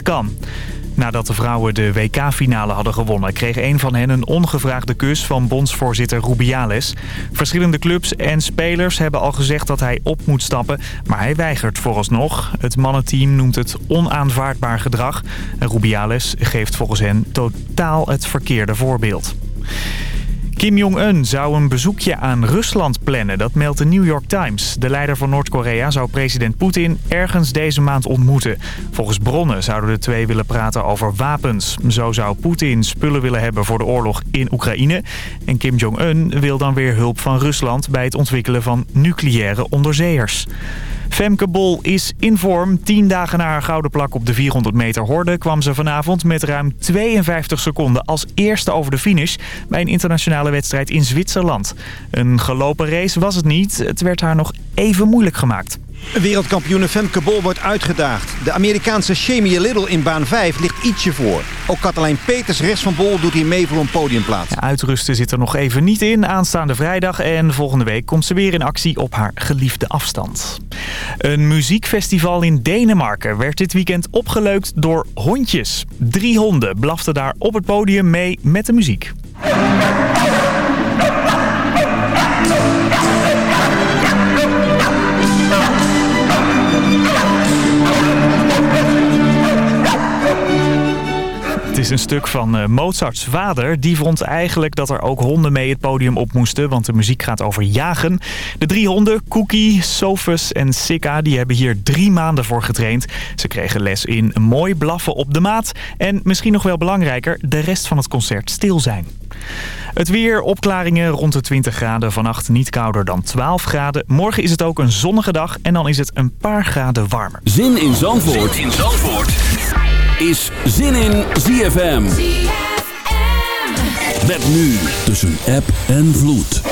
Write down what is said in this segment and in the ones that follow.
kan. Nadat de vrouwen de WK-finale hadden gewonnen... kreeg een van hen een ongevraagde kus van bondsvoorzitter Rubiales. Verschillende clubs en spelers hebben al gezegd dat hij op moet stappen... maar hij weigert vooralsnog. Het mannenteam noemt het onaanvaardbaar gedrag. En Rubiales geeft volgens hen totaal het verkeerde voorbeeld. Kim Jong-un zou een bezoekje aan Rusland plannen, dat meldt de New York Times. De leider van Noord-Korea zou president Poetin ergens deze maand ontmoeten. Volgens bronnen zouden de twee willen praten over wapens. Zo zou Poetin spullen willen hebben voor de oorlog in Oekraïne. En Kim Jong-un wil dan weer hulp van Rusland bij het ontwikkelen van nucleaire onderzeeërs. Femke Bol is in vorm. Tien dagen na haar gouden plak op de 400 meter horde... kwam ze vanavond met ruim 52 seconden als eerste over de finish... bij een internationale wedstrijd in Zwitserland. Een gelopen race was het niet. Het werd haar nog even moeilijk gemaakt. Wereldkampioene Femke Bol wordt uitgedaagd. De Amerikaanse Shamia Little in baan 5 ligt ietsje voor. Ook Katelijn Peters, rechts van Bol, doet hier mee voor een podiumplaats. Uitrusten zit er nog even niet in. Aanstaande vrijdag en volgende week komt ze weer in actie op haar geliefde afstand. Een muziekfestival in Denemarken werd dit weekend opgeleukt door hondjes. Drie honden blaften daar op het podium mee met de muziek. Is een stuk van uh, Mozarts vader. Die vond eigenlijk dat er ook honden mee het podium op moesten. Want de muziek gaat over jagen. De drie honden, Cookie, Sophus en Sika, die hebben hier drie maanden voor getraind. Ze kregen les in mooi blaffen op de maat. En misschien nog wel belangrijker, de rest van het concert stil zijn. Het weer, opklaringen rond de 20 graden. Vannacht niet kouder dan 12 graden. Morgen is het ook een zonnige dag en dan is het een paar graden warmer. Zin in Zandvoort, zin in Zandvoort. Is Zin in ZFM. Met nu tussen app en vloed.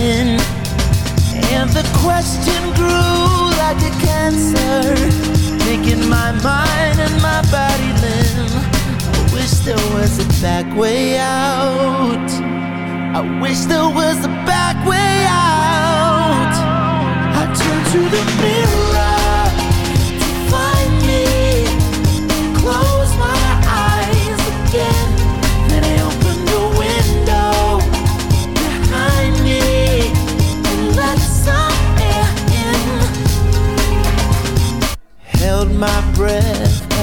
within. And the question grew like a cancer, making my mind and my body limb. I wish there was a back way out. I wish there was a back way out.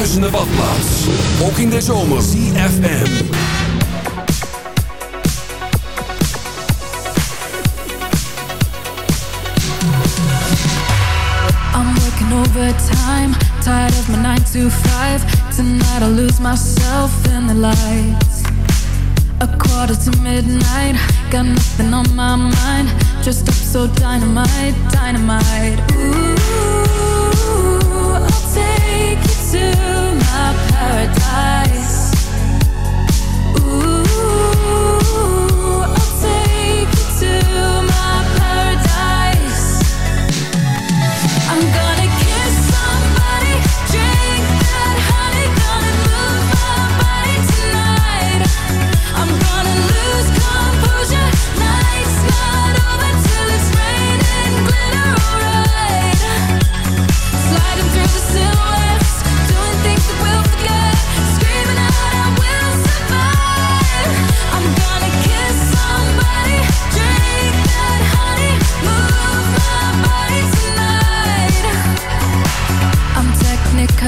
duizenden badplaats. Ook in de zomer. CFM. I'm working overtime. Tired of my 9 to 5. Tonight I lose myself in the lights. A quarter to midnight. Got nothing on my mind. Just up so dynamite, dynamite. Ooh, I'll take To my paradise.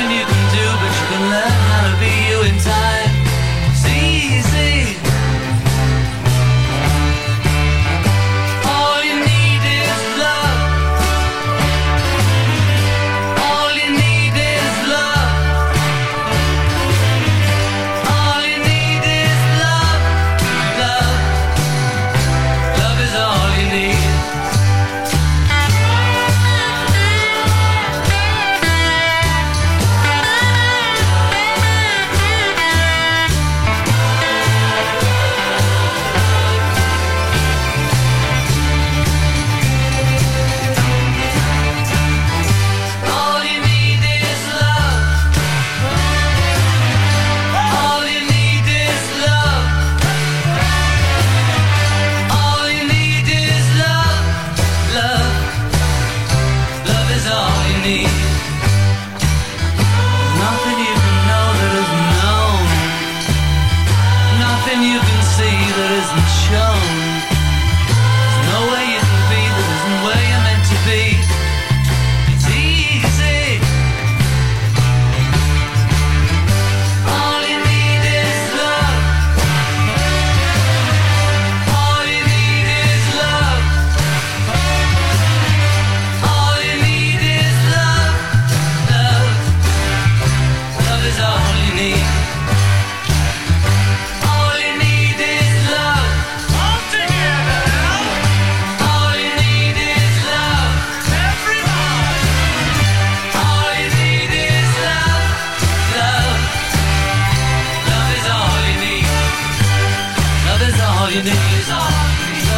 nothing you can do, but you can learn how to be you in time.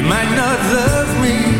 You might not love me.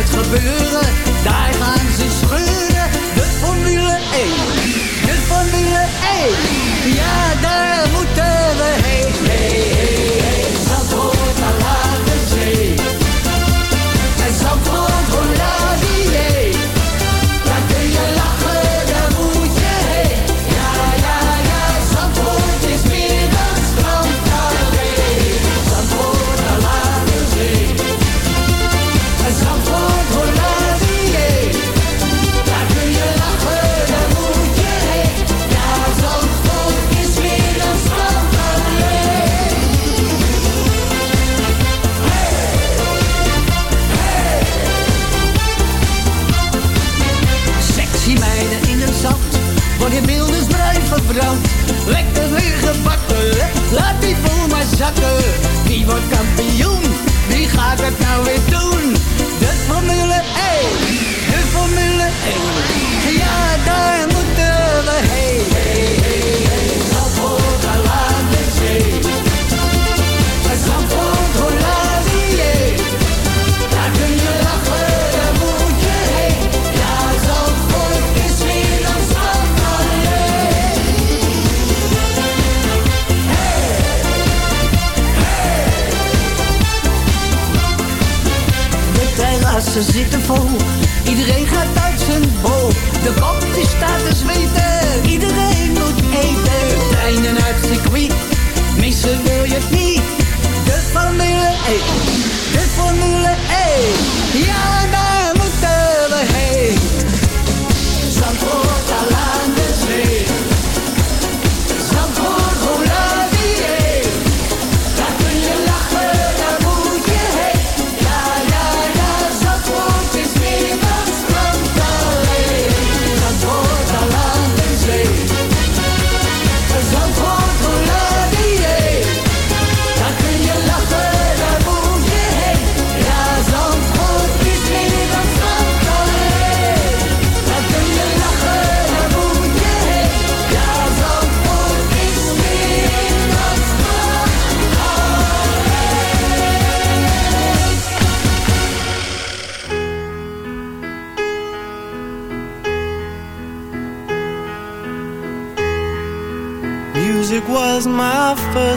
het gebeuren